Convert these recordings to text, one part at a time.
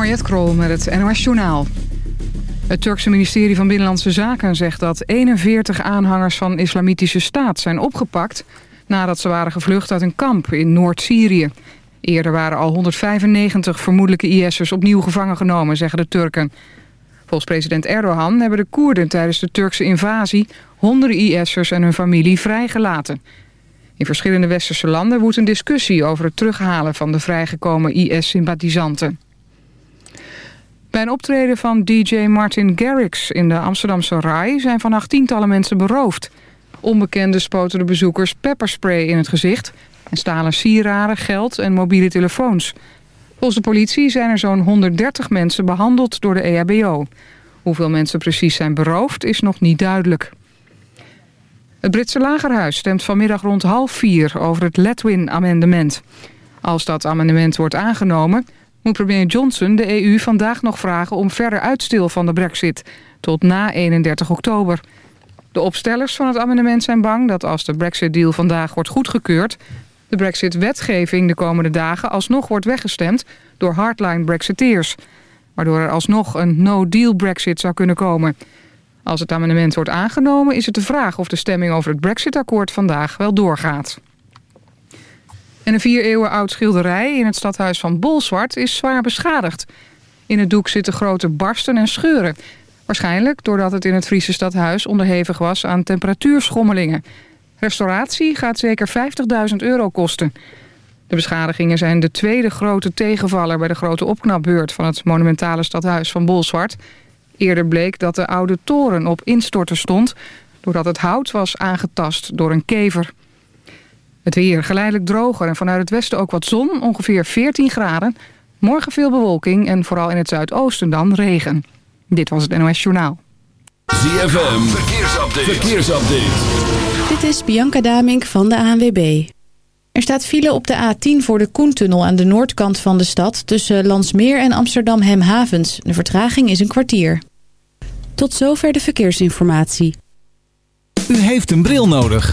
Mariette Krol met het NOS Journaal. Het Turkse ministerie van Binnenlandse Zaken zegt dat 41 aanhangers van Islamitische Staat zijn opgepakt... nadat ze waren gevlucht uit een kamp in Noord-Syrië. Eerder waren al 195 vermoedelijke IS'ers opnieuw gevangen genomen, zeggen de Turken. Volgens president Erdogan hebben de Koerden tijdens de Turkse invasie... honderden IS'ers en hun familie vrijgelaten. In verschillende westerse landen woedt een discussie over het terughalen van de vrijgekomen IS-sympathisanten. Bij een optreden van DJ Martin Garrix in de Amsterdamse Rai... zijn vannacht tientallen mensen beroofd. Onbekenden spoten de bezoekers pepperspray in het gezicht... en stalen sieraden, geld en mobiele telefoons. Volgens de politie zijn er zo'n 130 mensen behandeld door de EHBO. Hoeveel mensen precies zijn beroofd is nog niet duidelijk. Het Britse lagerhuis stemt vanmiddag rond half vier over het Letwin-amendement. Als dat amendement wordt aangenomen moet premier Johnson de EU vandaag nog vragen om verder uitstel van de brexit tot na 31 oktober. De opstellers van het amendement zijn bang dat als de brexit-deal vandaag wordt goedgekeurd... de brexit-wetgeving de komende dagen alsnog wordt weggestemd door hardline brexiteers. Waardoor er alsnog een no-deal brexit zou kunnen komen. Als het amendement wordt aangenomen is het de vraag of de stemming over het brexit-akkoord vandaag wel doorgaat. En een vier eeuwen oud schilderij in het stadhuis van Bolsward is zwaar beschadigd. In het doek zitten grote barsten en scheuren. Waarschijnlijk doordat het in het Friese stadhuis onderhevig was aan temperatuurschommelingen. Restauratie gaat zeker 50.000 euro kosten. De beschadigingen zijn de tweede grote tegenvaller bij de grote opknapbeurt van het monumentale stadhuis van Bolsward. Eerder bleek dat de oude toren op instorten stond... doordat het hout was aangetast door een kever. Het weer geleidelijk droger en vanuit het westen ook wat zon, ongeveer 14 graden. Morgen veel bewolking en vooral in het zuidoosten dan regen. Dit was het NOS Journaal. ZFM, verkeersupdate. verkeersupdate. Dit is Bianca Damink van de ANWB. Er staat file op de A10 voor de Koentunnel aan de noordkant van de stad... tussen Landsmeer en Amsterdam-Hemhavens. De vertraging is een kwartier. Tot zover de verkeersinformatie. U heeft een bril nodig.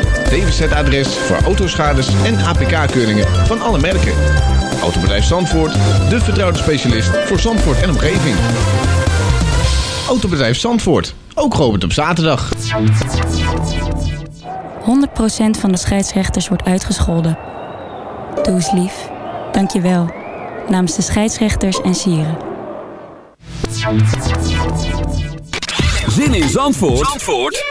DWZ-adres voor autoschades en APK-keuringen van alle merken. Autobedrijf Zandvoort, de vertrouwde specialist voor Zandvoort en omgeving. Autobedrijf Zandvoort, ook geopend op zaterdag. 100% van de scheidsrechters wordt uitgescholden. Doe eens lief. Dank je wel. Namens de scheidsrechters en sieren. Zin in Zandvoort, Zandvoort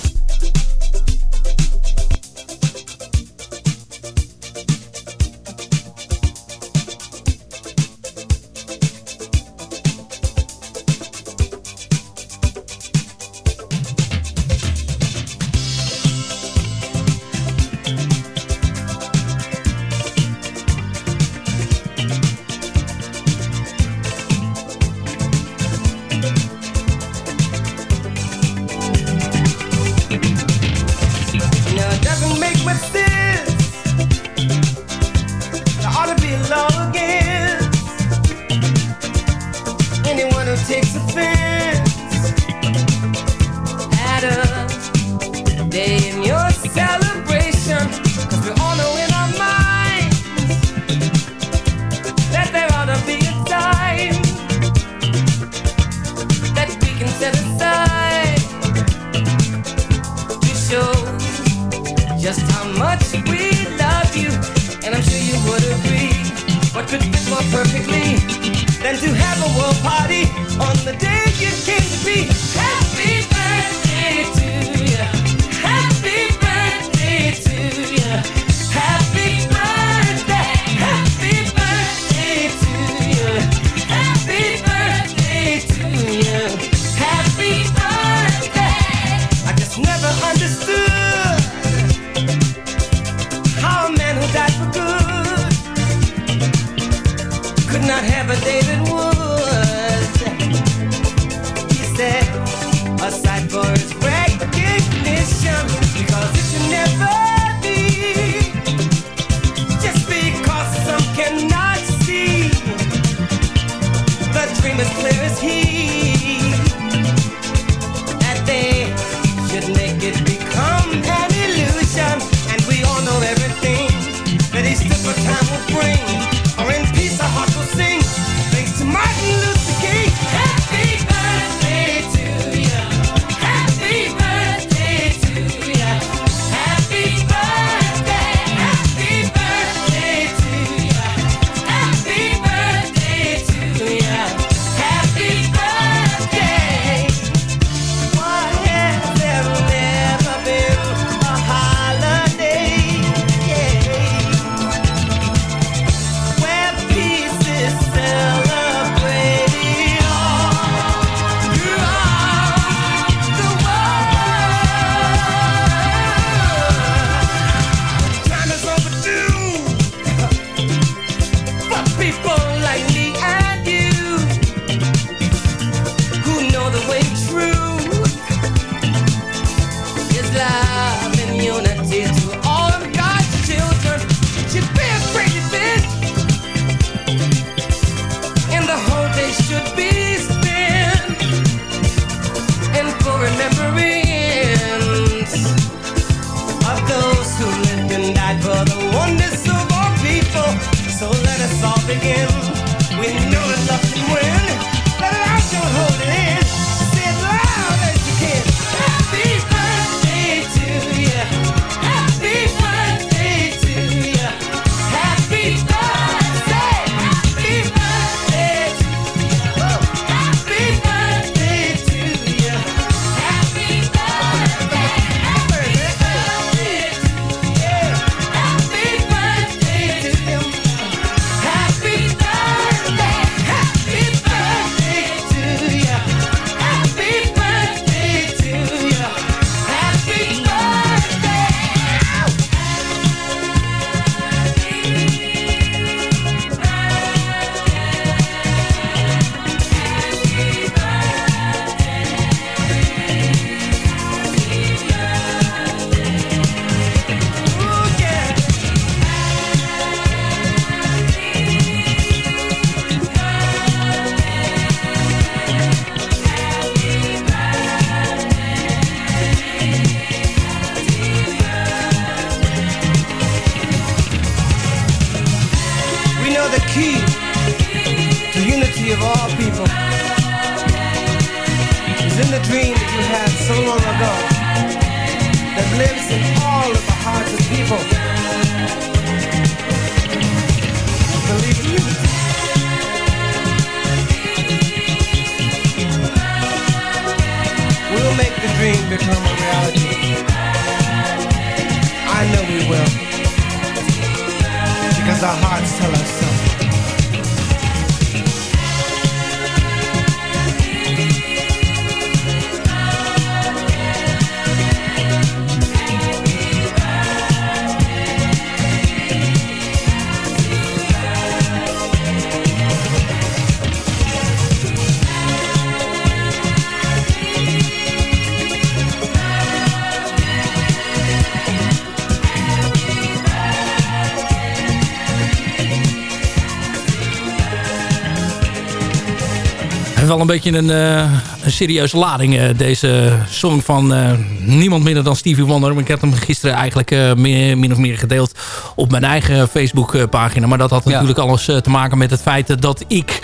een beetje een, eh, een serieuze lading, eh, deze song van eh, niemand minder dan Stevie Wonder. Ik heb hem gisteren eigenlijk meer, min of meer gedeeld op mijn eigen Facebookpagina. Maar dat had natuurlijk alles te maken met het feit dat ik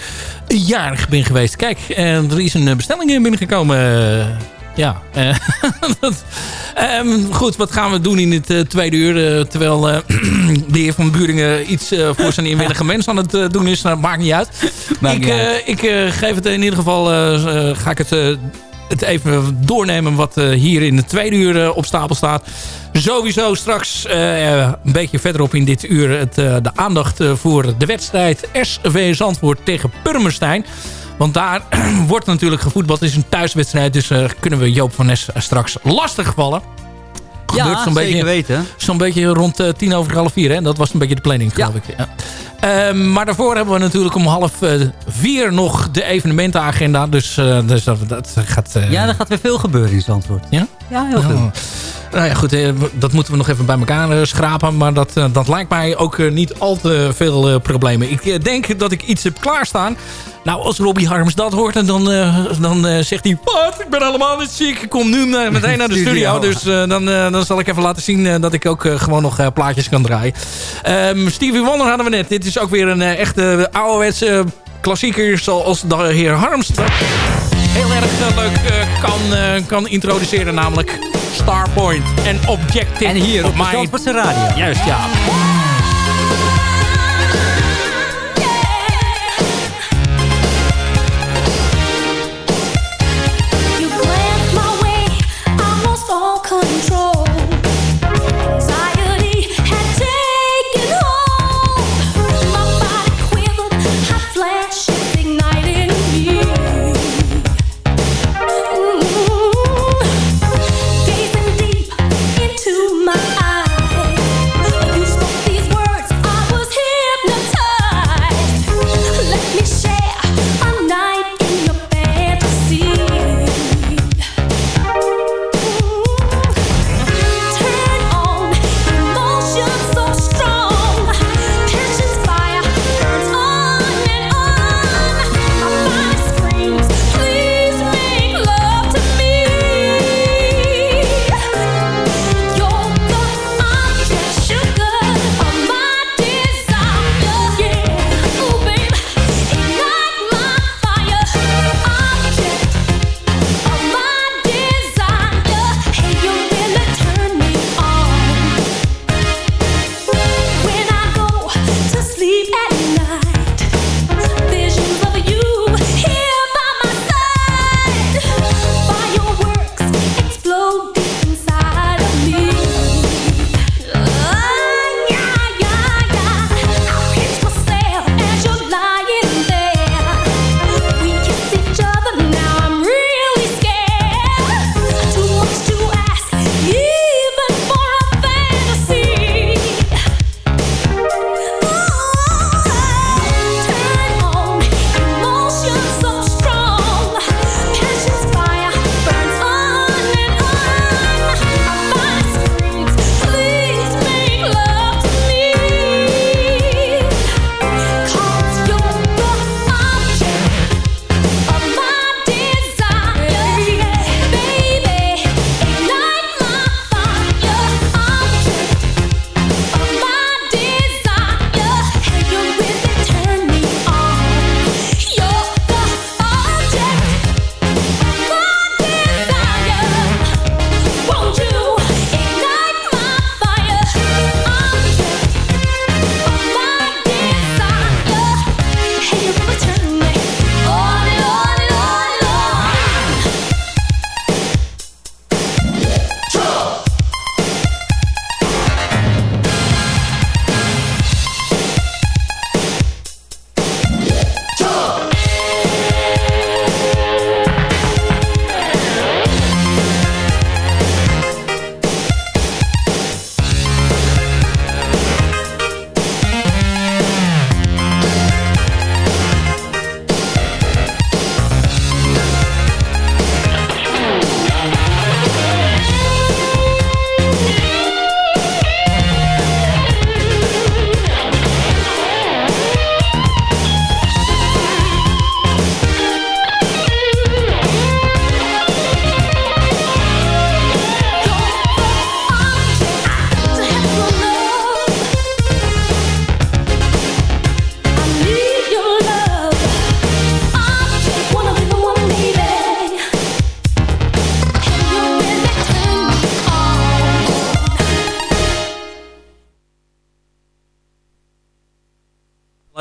jarig ben geweest. Kijk, er is een bestelling binnengekomen... Ja. eh, dat- ehm, goed, wat gaan we doen in het eh, tweede uur? eh, terwijl de heer Van Buringen iets voor zijn inwillige mens aan het doen is. Dat maakt niet uit. Maakt ik niet uit. ik geef het in ieder geval... ga ik het, het even doornemen wat hier in het tweede uur op stapel staat. Sowieso straks een beetje verderop in dit uur het, de aandacht voor de wedstrijd SV Zandvoort tegen Purmerstein. Want daar wordt natuurlijk gevoetbald. Het is een thuiswedstrijd, dus eh, kunnen we Joop van Nes straks lastig vallen. Gebeurt Ja, zo'n zeker beetje, weten. Zo'n beetje rond eh, tien over half vier. Hè? Dat was een beetje de planning, geloof ik. Ja. Ehm, maar daarvoor hebben we natuurlijk om half eh, vier nog de evenementenagenda. Dus, eh, dus dat, dat gaat... eh, Ja, er gaat weer veel gebeuren in Zandvoort. Ja? Ja, heel veel. Oh. Nou ja, goed, eh, dat moeten we nog even bij elkaar eh, schrapen. Maar dat, eh, dat lijkt mij ook niet al te veel problemen. Ik denk dat ik iets heb klaarstaan. Nou, als Robbie Harms dat hoort, dan, dan zegt hij... Wat, ik ben helemaal niet ziek. Ik kom nu meteen naar de studio. Dus dan, dan zal ik even laten zien dat ik ook gewoon nog plaatjes kan draaien. Ehm, Stevie Wonder hadden we net. Dit is ook weer een echte ouderwetse klassieker zoals de heer Harms erg eh, leuk eh, kan, eh, kan introduceren. Namelijk Starpoint en Objective. En hier op Zandvoortse radio. Juist, ja.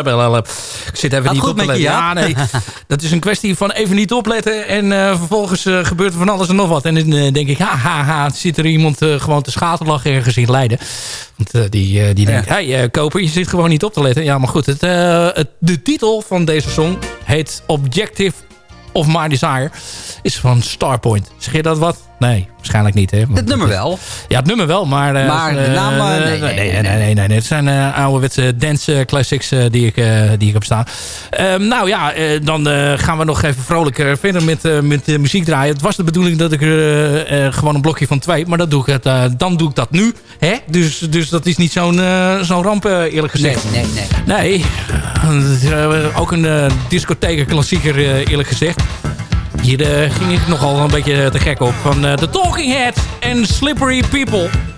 Ik zit even Gaat niet goed op te met je, letten. Ja, nee. Dat is een kwestie van even niet opletten. En eh, vervolgens eh, gebeurt er van alles en nog wat. En dan eh, denk ik, ha, ha, ha. Zit er iemand eh, gewoon te schaterlachen ergens in Leiden. Want eh, die, eh, die denkt, hey eh, koper, je zit gewoon niet op te letten. Ja, maar goed. Het, eh, het, de titel van deze song heet Objective of My Desire. Is van Starpoint. Zeg je dat wat? Nee, waarschijnlijk niet. Hè? Het nummer wel. Ja, het nummer wel, maar... Eh, maar eh, de naam... Eh, nee, nee, nee, nee, Het zijn ouderwetse dance classics die, ik, die ik heb staan. Ehm, nou ja, dan gaan we nog even vrolijk verder met, met muziek draaien. Het was de bedoeling dat ik er gewoon een blokje van twee... maar dat doe ik het, dan doe ik dat nu. Hè? Dus, dus dat is niet zo'n zo'n ramp, eerlijk gezegd. Nee, nee, nee. Nee, ook een discotheek klassieker, eerlijk gezegd. Hier uh, ging ik nogal een beetje te gek op. Van uh, The Talking Heads en Slippery People.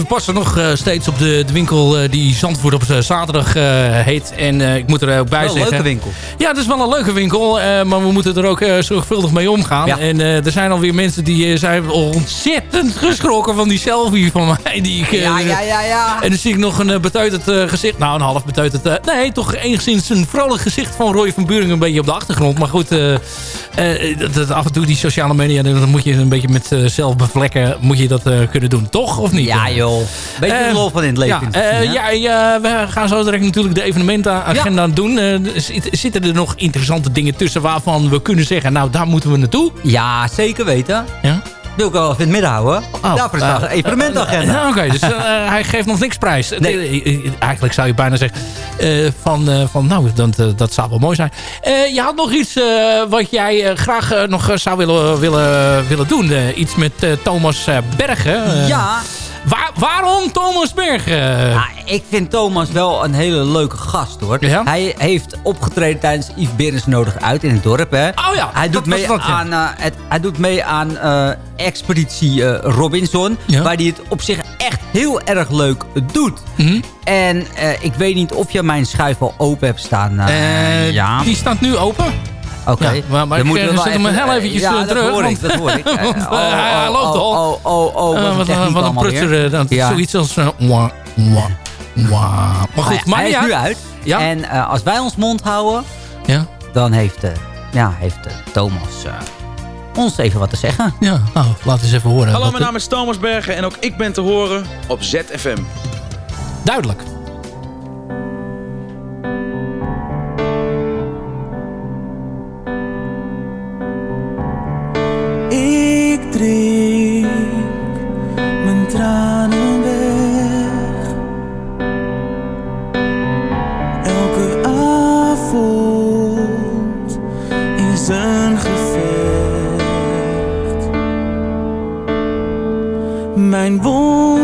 We passen nog eh, steeds op de, de winkel eh, die Zandvoort op eh, zaterdag heet. En ik moet er ook bij Wel een zeggen... leuke winkel. Ja, het is wel een leuke winkel. maar we moeten er ook zorgvuldig mee omgaan. Ja. En er zijn alweer mensen die zijn ontzettend geschrokken van die selfie van mij. Die ik, Ja, ja, ja, ja. En dan zie ik nog een betuiterd eh, gezicht. Nou, een half betuiterd. eh, nee, toch enigszins een vrolijk gezicht van Roy van Buring een beetje op de achtergrond. Maar goed, eh, dat, dat af en toe die sociale media, dan moet je een beetje met eh, zelfbevlekken moet je dat eh, kunnen doen. Toch? Of niet? Ja, joh. Beetje de lol van in het leven. Ja, ja, ja, we gaan zo direct natuurlijk de evenementenagenda doen. Eh, zit- zitten er nog interessante dingen tussen waarvan we kunnen zeggen... nou, daar moeten we naartoe? Ja, zeker weten. Ja? Wil ik wel even in het midden houden. Daarvoor staat een eh, evenementagenda. Ja, Oké, dus eh, hij geeft nog niks prijs. Nee. Eh, eh, Eigenlijk zou je bijna zeggen eh, van, eh, van nou, dat, eh, dat zou wel mooi zijn. Eh, je had nog iets eh, wat jij eh, graag eh, nog eh, zou willen, willen, willen doen. Eh, iets met eh, Thomas eh, Bergen. Eh, ja. Waar- waarom Thomas Bergen? Ja, ik vind Thomas wel een hele leuke gast hoor. Ja? Hij heeft opgetreden tijdens Yves Berens nodig uit in het dorp. Hè. Oh ja, hij, doet mee dat, ja. aan, eh, het, hij doet mee aan eh, Expeditie eh, Robinson. Waar hij het op zich echt heel erg leuk doet. Mhm. En eh, ik weet niet of je mijn schuif al open hebt staan. eh, Eh, ja. Die staat nu open. Oké. Ja, maar- maar Dan ik, moeten we eh, zet hem even- heel eventjes, ja, eh, dat terug, Hoor want- ik, dat hoor ik. Eh, want, eh, oh, hij- oh, loopt oh, al. Oh, oh, oh, Eh, wat een wat, een- wat een prutser. eh, dat Ja. Zoiets als... eh, wah, wah, wah. Maar goed, Nou ja, maar hij is nu uit. Ja? En eh, als wij ons mond houden, Ja? dan heeft, eh, ja, heeft eh, Thomas eh, ons even wat te zeggen. Ja, nou, laat eens even horen. Hallo, mijn naam is Thomas Bergen en ook ik ben te horen op ZFM. Duidelijk. Drink mijn tranen weg. Elke avond is een gevecht. Mijn wonden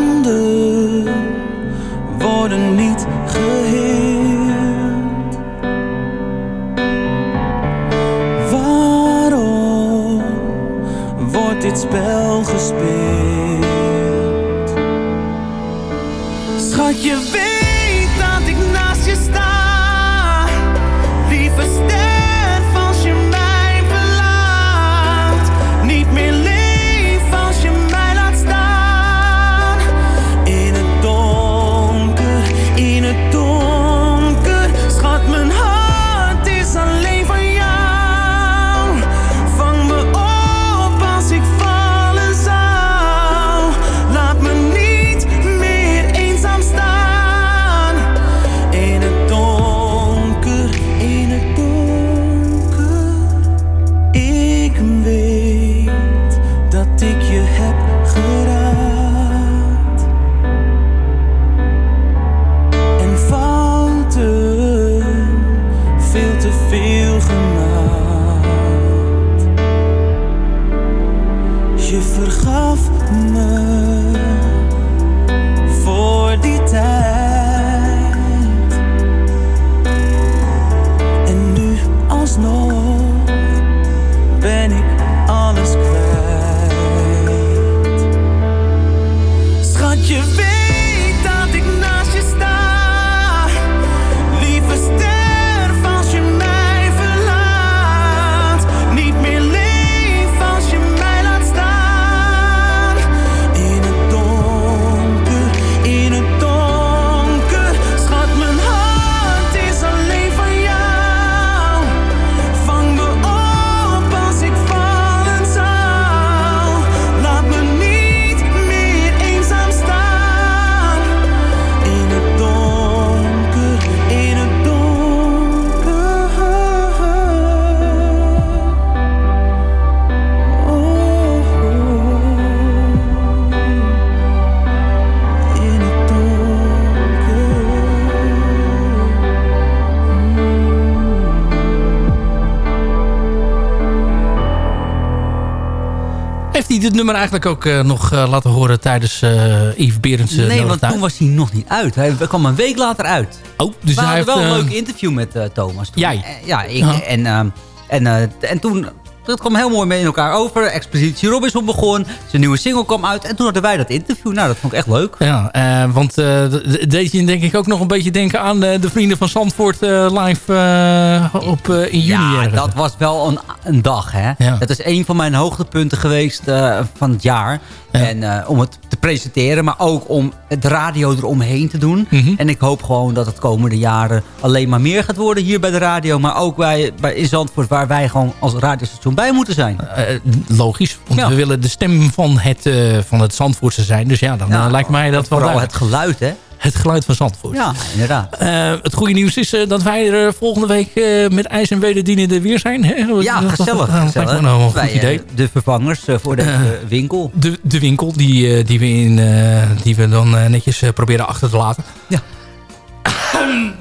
dit nummer eigenlijk ook eh, nog eh, laten horen tijdens eh Yves Berends nee, want toen was hij nog niet uit. Hij kwam een week later uit. Oh, dus We hij hadden heeft... wel een leuk interview met Thomas. Toen. Jij? Ja, ik. En, en, en toen dat kwam heel mooi mee in elkaar over. Expeditie Robinson begon. Zijn nieuwe single kwam uit. En toen hadden wij dat interview. Nou, dat vond ik echt leuk. Ja, eh, want eh, d- deed je denk ik ook nog een beetje denken aan eh, de vrienden van Zandvoort eh, live eh, op, eh, in juni. Ja, dat was wel een, een dag, hè. Ja. Dat is een van mijn hoogtepunten geweest eh, van het jaar. En eh, om het te presenteren, maar ook om het radio eromheen te doen. Mhm. En ik hoop gewoon dat het komende jaren alleen maar meer gaat worden hier bij de radio. Maar ook bij, bij in Zandvoort, waar wij gewoon als radiostation bij moeten zijn. Eh, logisch, want we willen de stem van het, eh, van het Zandvoortse zijn. Dus ja, dan eh, lijkt mij dat wel Vooral het geluid, hè. Het geluid van Zandvoort. Ja, inderdaad. Eh, het goede nieuws is eh, dat wij er volgende week eh, met ijs en wederdienende weer zijn. Hè? Ja, Dat- gezellig. dat me gezellig. nou een Wij, goed idee. eh, de vervangers eh, voor de Eh, eh, winkel. De, de winkel die, eh, die, we in, eh, die we dan eh, netjes eh, proberen achter te laten. Ja.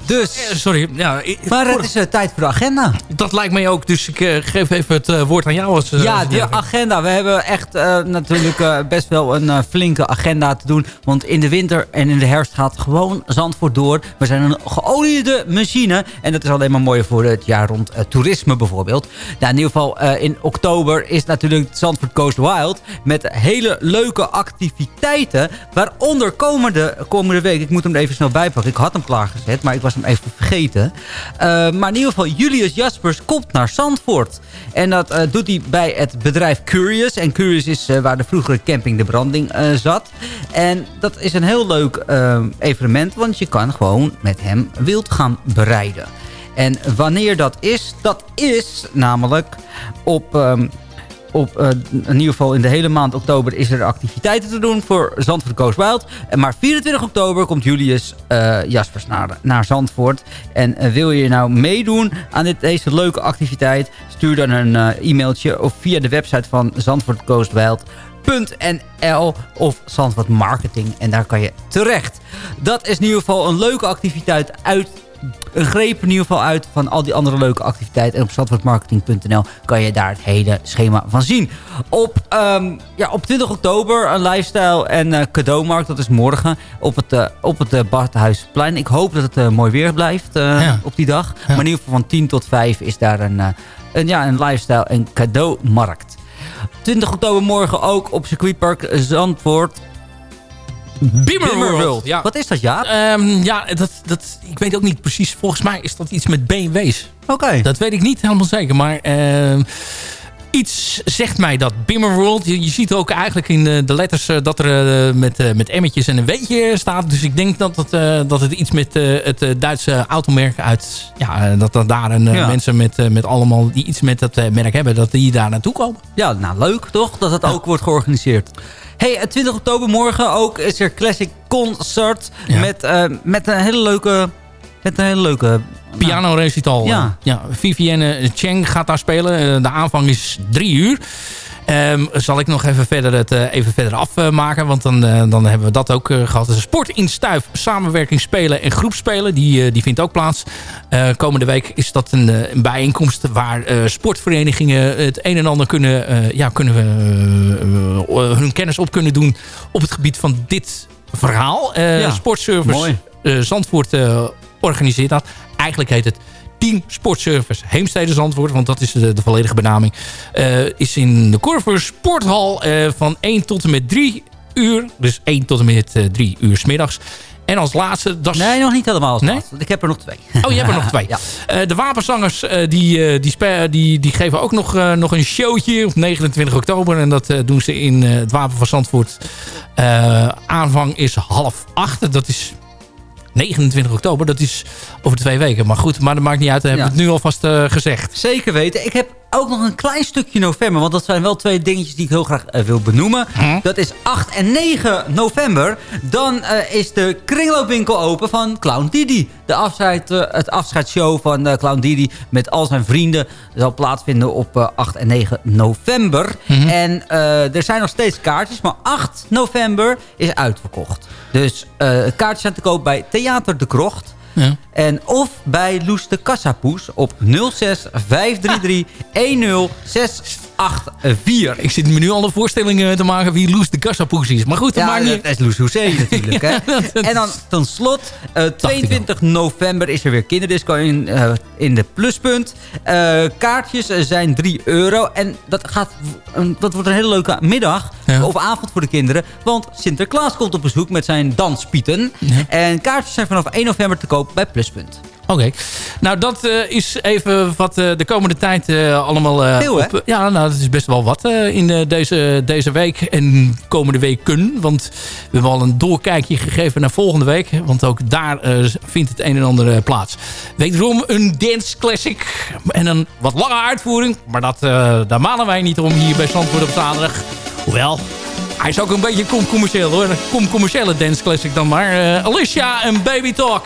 Dus. sorry. Ja, Maar het is eh, tijd voor de agenda. Dat lijkt mij ook. Dus ik eh, geef even het eh, woord aan jou. Als, eh, Ja, de agenda. We hebben echt eh, natuurlijk eh, best wel een eh, flinke agenda te doen. Want in de winter en in de herfst gaat gewoon Zandvoort door. We zijn een geoliede machine. En dat is alleen maar mooi voor het jaar rond eh, toerisme bijvoorbeeld. Nou, in ieder geval eh, in oktober is natuurlijk Zandvoort Coast Wild. Met hele leuke activiteiten. Waaronder komende, komende week. Ik moet hem er even snel bijpakken. Ik had hem maar ik was hem even vergeten. Eh, maar in ieder geval, Julius Jaspers komt naar Zandvoort. En dat eh, doet hij bij het bedrijf Curious. En Curious is eh, waar de vroegere camping De Branding zat. En dat is een heel leuk evenement. Want je kan gewoon met hem wild gaan bereiden. En wanneer dat is, dat is namelijk op... ehm, op, eh, in ieder geval in de hele maand oktober is er activiteiten te doen voor Zandvoort Coast Wild. Maar 24 oktober komt Julius eh, Jaspers naar, naar Zandvoort. En eh, wil je nou meedoen aan dit, deze leuke activiteit? Stuur dan een e-mailtje of via de website van Zandvoort Coast Wild. .nl of Zandvoort Marketing. En daar kan je terecht. Dat is in ieder geval een leuke activiteit uit greep in ieder geval uit van al die andere leuke activiteiten. En op zandvoortmarketing.nl kan je daar het hele schema van zien. Op, ehm, ja, op 20 oktober een lifestyle en eh, cadeaumarkt. Dat is morgen op het, eh, op het Badhuisplein. Ik hoop dat het mooi weer blijft Ja. op die dag. Maar in ieder geval van 10 tot 5 is daar een, een, ja, een lifestyle en cadeaumarkt. 20 oktober morgen ook op circuitpark Zandvoort. Bimmerworld. Ja. Wat is dat, ja? Ehm, ja, dat, dat, ik weet ook niet precies. Volgens mij is dat iets met BMW's. Oké. Dat weet ik niet helemaal zeker. Maar ehm, iets zegt mij dat Bimmerworld. Je, je ziet ook eigenlijk in de, de letters eh, dat er eh, met, eh, met emmetjes en een weetje staat. Dus ik denk dat het, eh, dat het iets met het Duitse automerk uit... Ja, dat, dat daar een, Ja. mensen met, met allemaal die iets met dat merk hebben... dat die daar naartoe komen. Ja, nou leuk toch dat het ook wordt georganiseerd. Hey, eh, 20 oktober morgen ook is er Classic Concert. Ja. Met, eh, met een hele leuke... Met een hele leuke... Piano recital. Ja. ja. Vivienne Cheng gaat daar spelen. Eh, De aanvang is drie uur. Ehm, zal ik nog even verder, het, eh, even verder afmaken. Want dan, eh, dan hebben we dat ook eh, gehad. Dus sport in Stuif, samenwerking spelen en groepspelen. Die, die vindt ook plaats. Komende week is dat een, een bijeenkomst waar sportverenigingen het een en ander kunnen, ja, kunnen we, hun kennis op kunnen doen op het gebied van dit verhaal. Ja, Sportservice Zandvoort organiseert dat. Eigenlijk heet het Team Sportservice Heemstede Zandvoort. Want dat is de, de volledige benaming. Eh, is in de Corver Sporthal eh, van 1 tot en met 3 uur. Dus 1 tot en met eh, 3 uur 's middags. En als laatste... Nee, nog niet helemaal als Nee? laatste, Ik heb er nog twee. Oh, je hebt er nog twee. Ja. Eh, de wapenzangers eh, die, eh, die, die, die geven ook nog, eh, nog een showtje op 29 oktober. En dat eh, doen ze in eh, het Wapen van Zandvoort. Eh, aanvang is half acht. Dat is 29 oktober. Dat is over twee weken. Maar goed, maar dat maakt niet uit. Hebben we Ja. het nu alvast eh, gezegd. Zeker weten. Ik heb ook nog een klein stukje november. Want dat zijn wel twee dingetjes die ik heel graag eh, wil benoemen. Dat is 8 en 9 november. Dan eh, is de kringloopwinkel open van Clown Didi. De afscheid, eh, het afscheidsshow van Clown Didi met al zijn vrienden zal plaatsvinden op eh, 8 en 9 november. Mhm. En er zijn nog steeds kaartjes, maar 8 november is uitverkocht. Dus kaartjes zijn te koop bij Theater de Krocht. En of bij Loes de Kassapoes op 06 533 1068. 84. Ik zit me nu al de voorstellingen te maken wie Loes de Gassapoes is. Maar goed, dat Ja, maakt niet... dat is Loes Hoezee natuurlijk. hè? En dan ten slot, eh, 22 november is er weer kinderdisco in, eh, in de Pluspunt. Eh, kaartjes eh, zijn 3 euro. En dat, gaat, een- dat wordt een hele leuke middag Ja. of avond voor de kinderen. Want Sinterklaas komt op bezoek met zijn danspieten. En kaartjes zijn vanaf 1 november te koop bij Pluspunt. Oké. Nou, dat eh, is even wat eh, de komende tijd eh, allemaal... Veel, hè? op- ja, nou, dat is best wel wat in deze, deze week en komende weken. Want we hebben al een doorkijkje gegeven naar volgende week. Want ook daar vindt het een en ander plaats. Wederom een dance classic. En een wat lange uitvoering. Maar dat, daar malen wij niet om hier bij Zandvoort op zaterdag. Hoewel... Hij is ook een beetje kom commercieel hoor. Kom commerciële dance classic dan maar. Alicia en Baby Talk.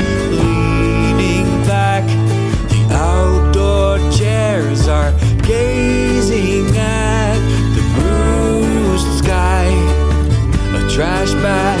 goodbye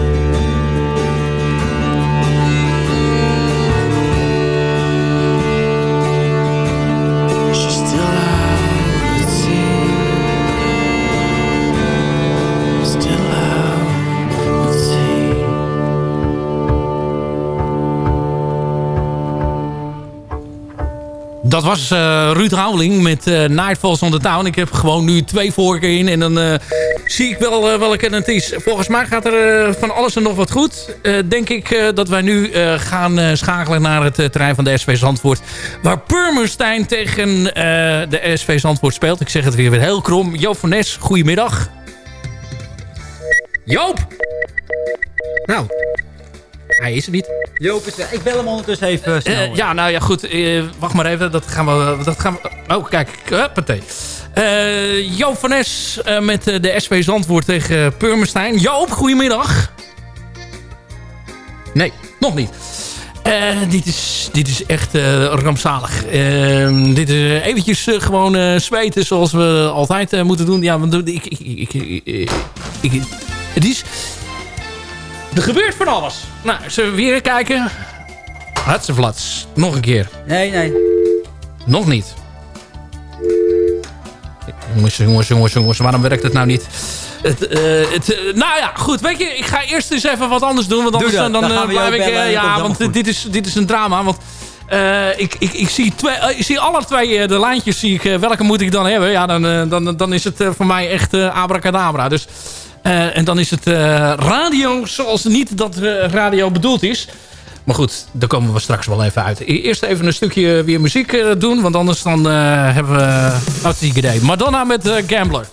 Dat was eh, Ruud Houweling met eh Nightfalls on the Town. Ik heb gewoon nu twee vorken in en dan eh, zie ik wel welke het is. Volgens mij gaat er van alles en nog wat goed. Denk ik dat wij nu gaan schakelen naar het terrein van de SV Zandvoort. Waar Purmerstein tegen de SV Zandvoort speelt. Ik zeg het weer weer heel krom. Joop van Nes, goedemiddag. Joop! Nou, hij is er niet. Joop is er. Ik bel hem ondertussen even eh, snel. Eh, ja, nou ja, goed. eh, wacht maar even. Dat gaan we... Dat gaan we oh, kijk. Huppatee. Joop van Nes eh, met de SV Zandvoort tegen Purmerstein. Joop, goedemiddag. Nee, nog niet. Dit, is, dit is echt rampzalig. Eh, dit is eventjes gewoon zweten zoals we altijd moeten doen. Ja, want ik, ik, ik, ik, ik- ik- het is... Er gebeurt van alles. Nou, zullen we weer kijken? Hatseflats. Nog een keer. Nee, nee. Nog niet. Jongens, jongens, jongens, jongens. Waarom werkt het nou niet? Het, eh, het, eh, nou ja, goed. Weet je, ik ga eerst eens even wat anders doen. Want anders dat. dan, dan, Dan eh, blijf ik... bellen ja, want dit is, dit is een drama. Want eh, ik, ik, ik, zie twee, ik zie alle twee de lijntjes. Zie ik, welke moet ik dan hebben? Ja, dan, dan, dan is het voor mij echt eh, abracadabra. Dus, eh, en dan is het eh, radio zoals niet dat eh, radio bedoeld is. Maar goed, daar komen we straks wel even uit. E- Eerst even een stukje weer muziek doen. Want anders dan hebben we... Hartstikke idee. Madonna met Gambler.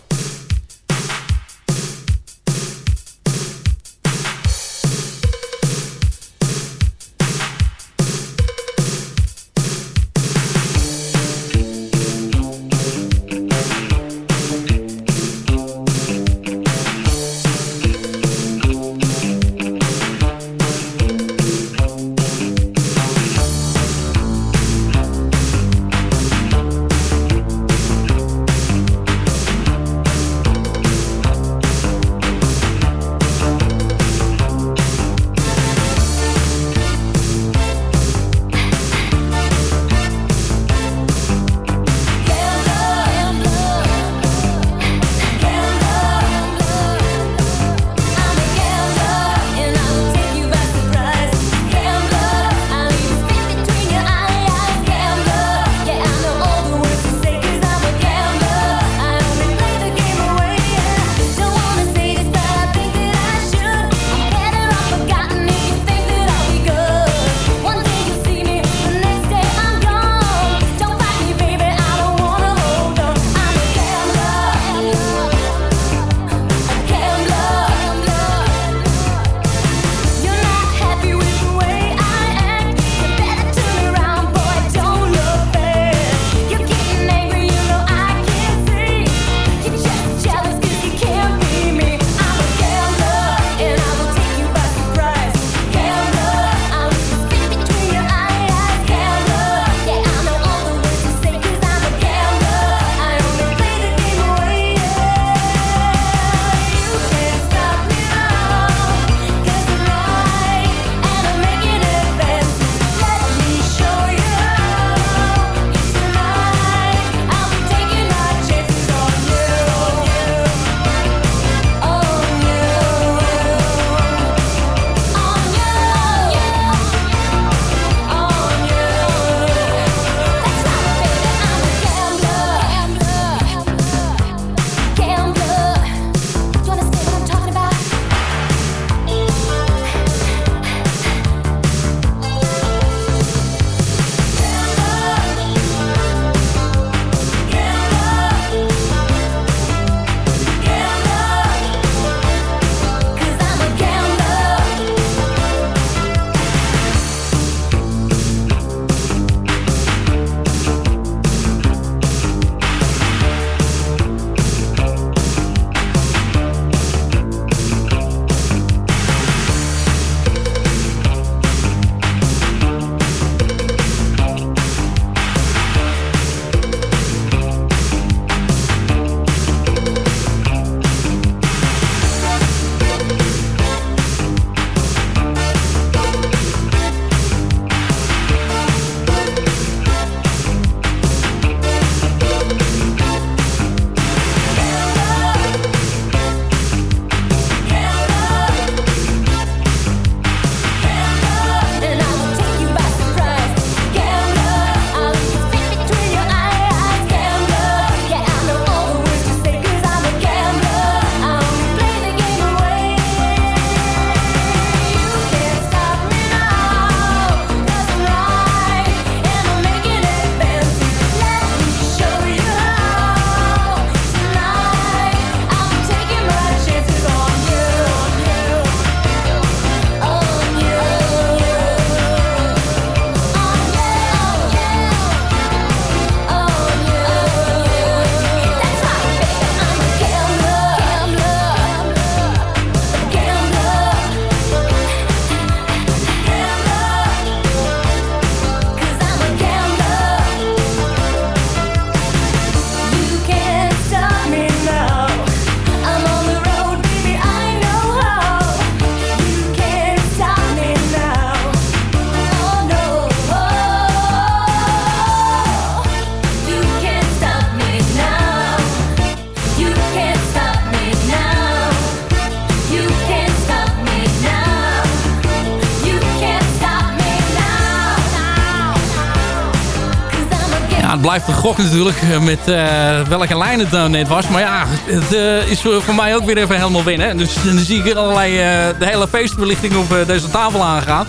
Blijft een gok natuurlijk eh, met eh, welke lijn het dan net was. Maar ja, het eh, is voor mij ook weer even helemaal winnen. Dus dan zie ik allerlei de hele feestbelichting op deze tafel aangaan.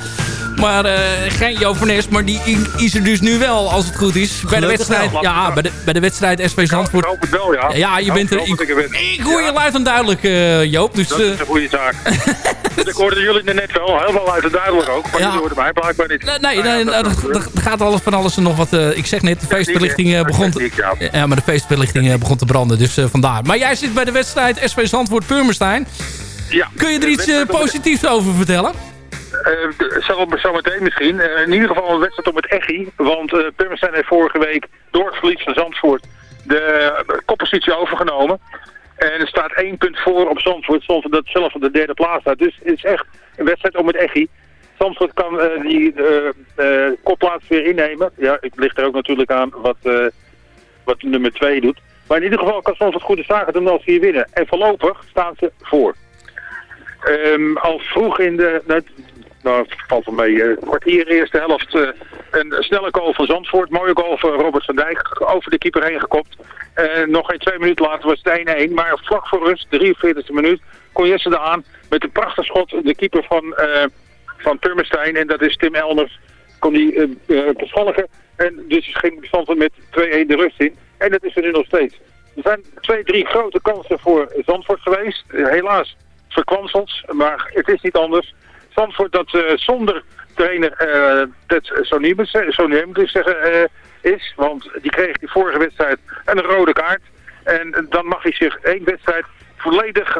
Maar eh, geen Joop van Nes, maar die is er dus nu wel, als het goed is. Bij de wedstrijd, wel. ja, bij de, bij de wedstrijd SV Zandvoort. Ik hoop het wel, ja. Ja, je Ik bent er. ik er. Ik hoor je luid en duidelijk, eh, Joop. Dus, Dat eh, is een goede zaak. Ik hoorde jullie er net wel, helemaal luid en duidelijk ook. Maar Ja. jullie hoorden mij blijkbaar niet. Nee, nee, nee, nou, er- er er gaat alles van alles en nog wat. eh, ik zeg net, de feestbelichting eh, begon, te, ja, maar de feestbelichting eh, begon te branden, dus eh, vandaar. Maar jij zit bij de wedstrijd SV Zandvoort Purmerstein. Ja. Kun je er iets eh, positiefs over vertellen? Eh, d- zo, zo meteen misschien. Eh, in ieder geval een wedstrijd om het Echi. Want eh Purmerstein heeft vorige week door het verlies van Zandvoort de koppositie overgenomen. En er staat één punt voor op Zandvoort. Zandvoort dat zelf op de derde plaats staat. Dus het is echt een wedstrijd om het Echi. Zandvoort kan die kopplaats weer innemen. Ja, het ligt er ook natuurlijk aan wat, wat nummer 2 doet. Maar in ieder geval kan Zandvoort goede zaken doen als ze hier winnen. En voorlopig staan ze voor. Ehm, al vroeg in de, nou, het valt wel mee, eh, kwartier eerste helft eh, een snelle goal van Zandvoort. Mooie goal van Robert van Dijk, over de keeper heen gekopt. En nog geen twee minuten later was het 1-1. Maar vlak voor rust, 43e minuut, kon Jesse de aan met een prachtig schot de keeper van, eh van Purmerstein. En dat is Tim Elmers, kon die eh eh, beschalligen. En dus ging Zandvoort met 2-1 de rust in. En dat is er nu nog steeds. Er zijn twee, drie grote kansen voor Zandvoort geweest. Eh, helaas verkwanseld, maar het is niet anders. Zandvoort dat eh, zonder trainer Ted Sonimus, Sonimus zeggen, eh, is. Want die kreeg die vorige wedstrijd een rode kaart. En dan mag hij zich één wedstrijd volledig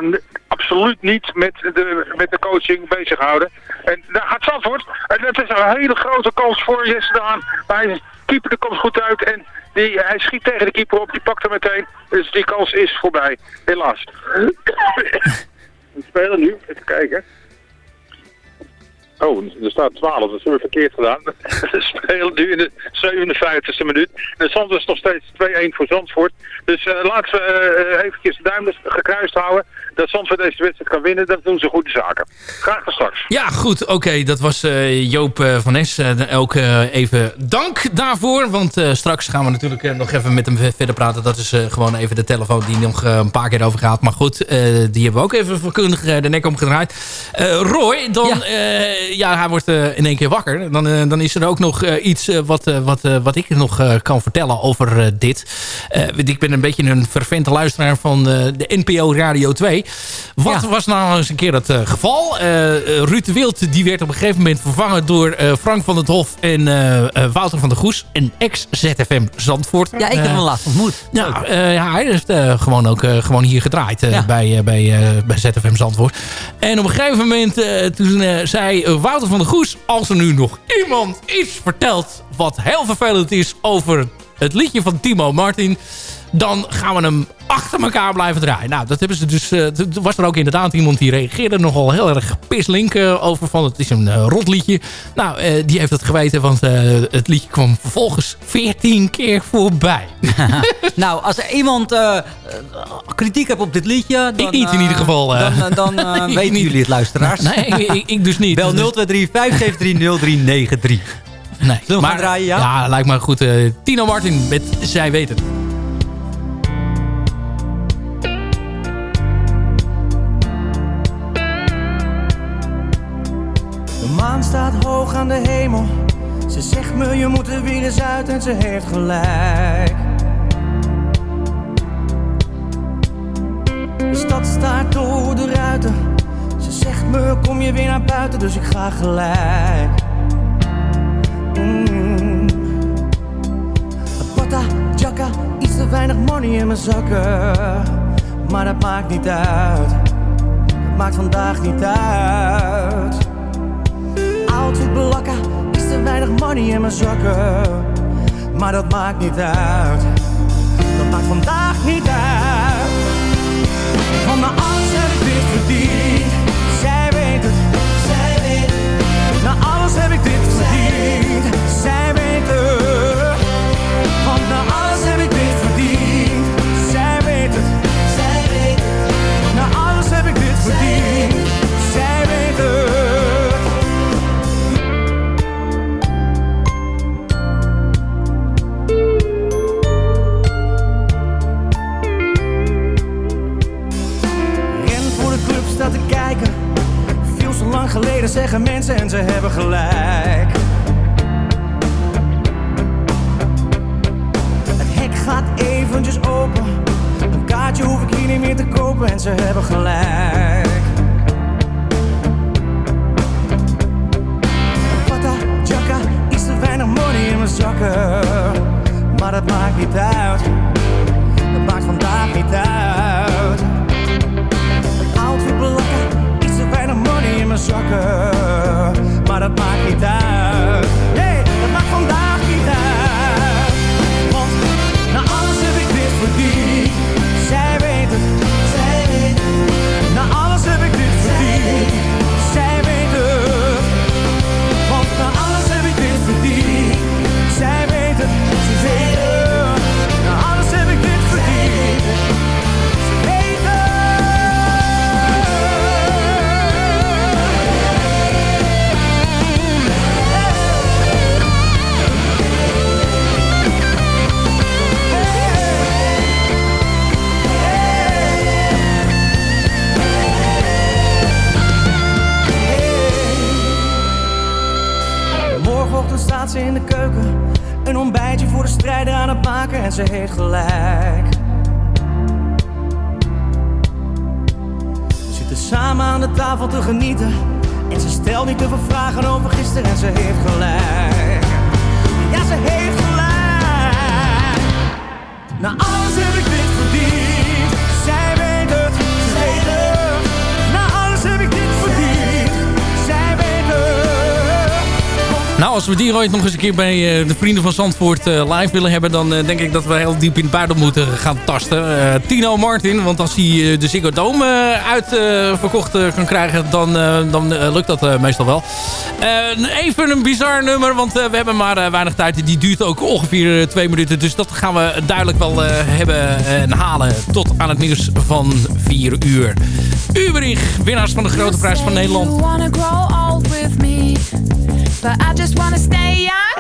absoluut niet met de, met de coaching bezighouden. En daar gaat Zandvoort. En dat is een hele grote kans voor Jesse Daan. Maar hij keeper er komt goed uit en die, hij schiet tegen de keeper op. Die pakt hem meteen. Dus die kans is voorbij. Helaas. We spelen nu. Even kijken. Oh, er staat 12, dat hebben we verkeerd gedaan. We spelen nu in de 57e minuut. De Zandvoort is nog steeds 2-1 voor Zandvoort. Dus uh, laten we uh, eventjes de duim gekruist houden. Dat Zandvoort deze wedstrijd kan winnen, dat doen ze goede zaken. Graag tot straks. Ja, goed. Oké, dat was uh, Joop uh, van Es. Uh, ook even dank daarvoor. Want straks gaan we natuurlijk nog even met hem verder praten. Dat is gewoon even de telefoon die nog een paar keer over gaat. Maar goed, die hebben we ook even vakkundig de nek omgedraaid. Roy, dan... Ja. ja, hij wordt in één keer wakker. Dan, dan is er ook nog iets wat, wat, wat ik nog kan vertellen over dit. ik ben een beetje een vervente luisteraar van de NPO Radio 2. Wat ja. was nou eens een keer het uh, geval? Uh, Ruud de Wild die werd op een gegeven moment vervangen door uh, Frank van het Hof en Wouter van der Goes. Een ex-ZFM Zandvoort. Ja, ik heb hem laatst ontmoet. Ja, ja, hij heeft gewoon ook gewoon hier gedraaid ja. bij, bij, bij ZFM Zandvoort. En op een gegeven moment toen zei Wouter van der Goes... als er nu nog iemand iets vertelt wat heel vervelend is over het liedje van Timo Martin... dan gaan we hem achter elkaar blijven draaien. Nou, dat hebben ze dus... Uh, was er ook inderdaad iemand die reageerde nogal heel erg pislink uh, over van... het is een uh, rotliedje. Nou, die heeft het geweten, want het liedje kwam vervolgens 14 keer voorbij. nou, als er iemand kritiek heeft op dit liedje... Dan, ik niet in ieder geval. dan dan weten niet. jullie het, luisteraars. nee, ik, ik, dus niet. Bel 023 573 0393. Nee, Zullen we maar, gaan draaien, ja? Ja, lijkt me goed. Tino Martin met Zij Weet maan staat hoog aan de hemel. Ze zegt me je moet er weer eens uit en ze heeft gelijk. De stad staat door de ruiten. Ze zegt me kom je weer naar buiten, dus ik ga gelijk. Mm. Pata, jacka, iets te weinig money in mijn zakken. Maar dat maakt niet uit. Maakt vandaag niet uit Is te weinig money in mijn zakken. Maar dat maakt niet uit. Dat maakt vandaag niet uit. Van mijn alles heb ik dit verdiend en ze hebben gelijk. Het hek gaat eventjes open. Een kaartje hoef ik hier niet meer te kopen en ze hebben gelijk. Pata, jacka, iets te weinig money in mijn zakken. Maar dat maakt niet uit. Dat maakt vandaag niet uit. Money Ooit nog eens een keer bij eh, de vrienden van Zandvoort eh, live willen hebben... dan eh, denk ik dat we heel diep in het buiten moeten gaan tasten. Tino Martin, want als hij de Ziggo Dome uitverkocht kan krijgen... dan, dan lukt dat meestal wel. Even een bizar nummer, want we hebben maar weinig tijd. Die duurt ook ongeveer twee minuten. Dus dat gaan we duidelijk wel hebben en halen tot aan het nieuws van 4 uur. Uberich, winnaars van de Grote Prijs van Nederland. But I just wanna stay young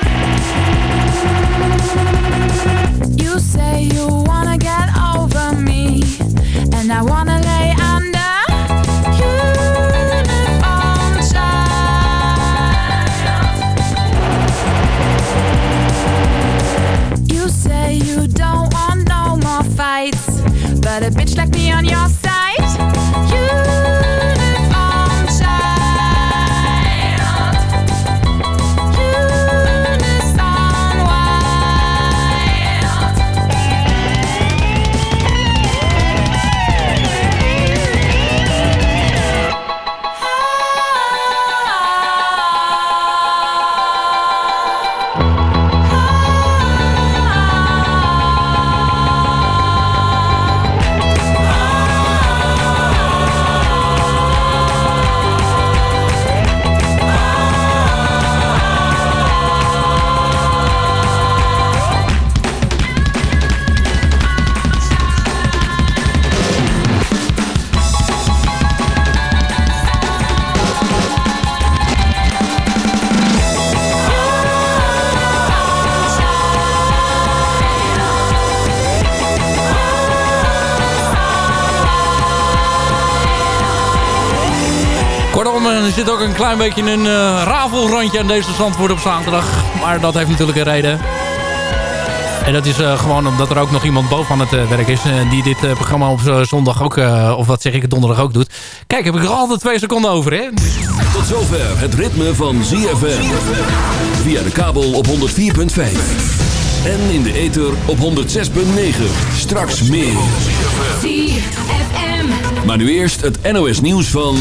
zit ook een klein beetje een eh, rafelrandje aan deze Zandvoort op zaterdag. Maar dat heeft natuurlijk een reden. En dat is eh, gewoon omdat er ook nog iemand bovenaan het eh, werk is... die dit eh, programma op zondag ook, eh, of wat zeg ik, donderdag ook doet. Kijk, heb ik er altijd twee seconden over, hè? Tot zover het ritme van ZFM. Via de kabel op 104.5. En in de ether op 106.9. Straks meer. Maar nu eerst het NOS nieuws van...